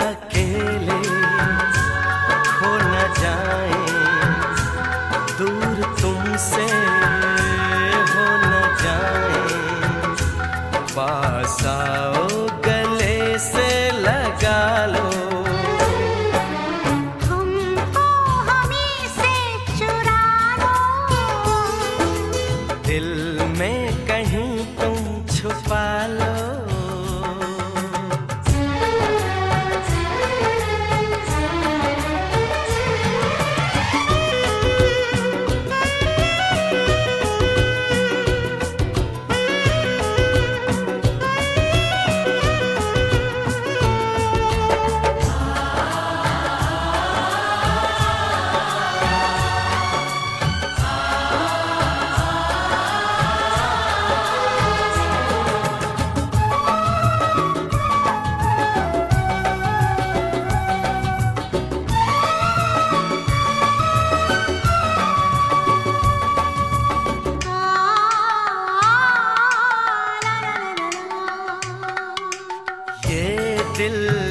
अकेले हो न जाए, दूर तुमसे हो न जाए। पास आओ, गले से लगा लो।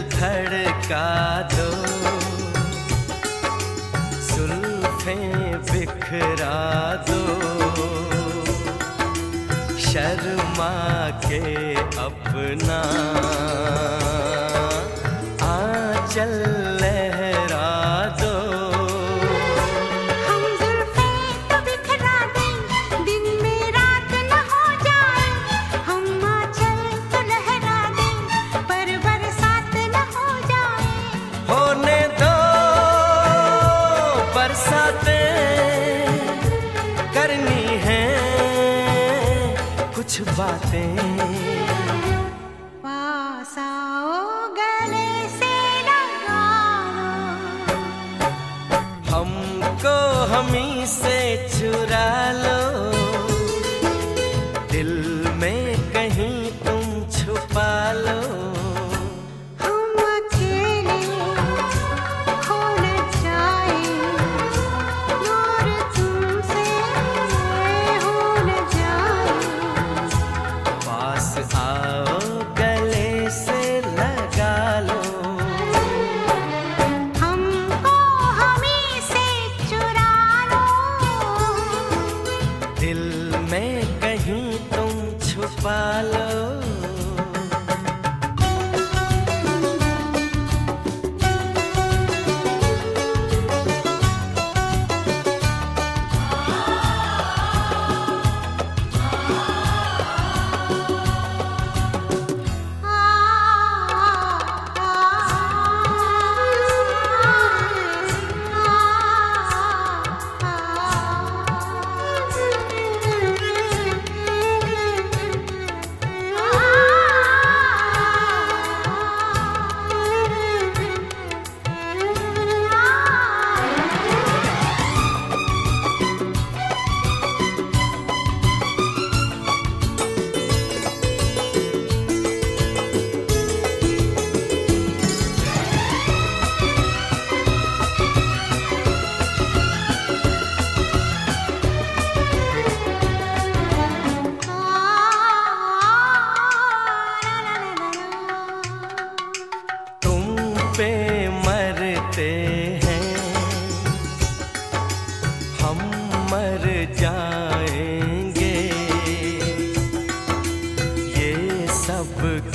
धड़का दो। सुल्फे बिखरा दो। शर्मा के अपना आ चल बातें।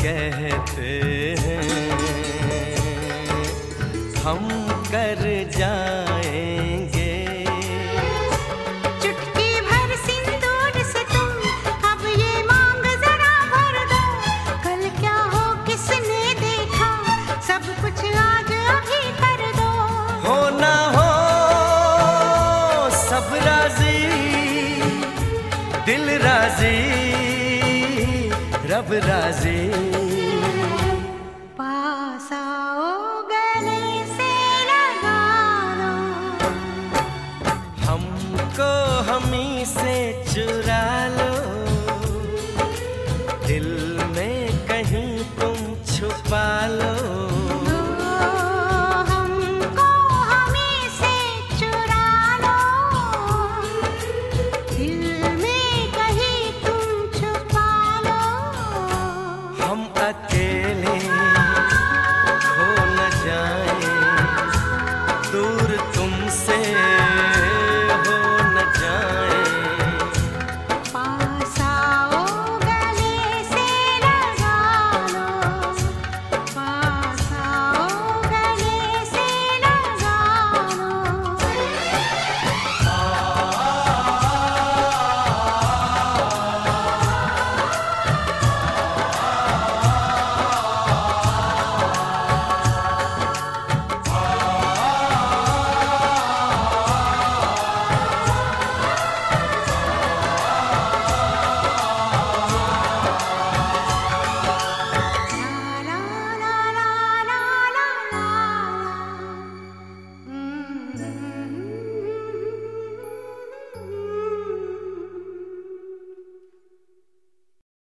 कहते हैं हम कर जाएँगे अब राजे। पासा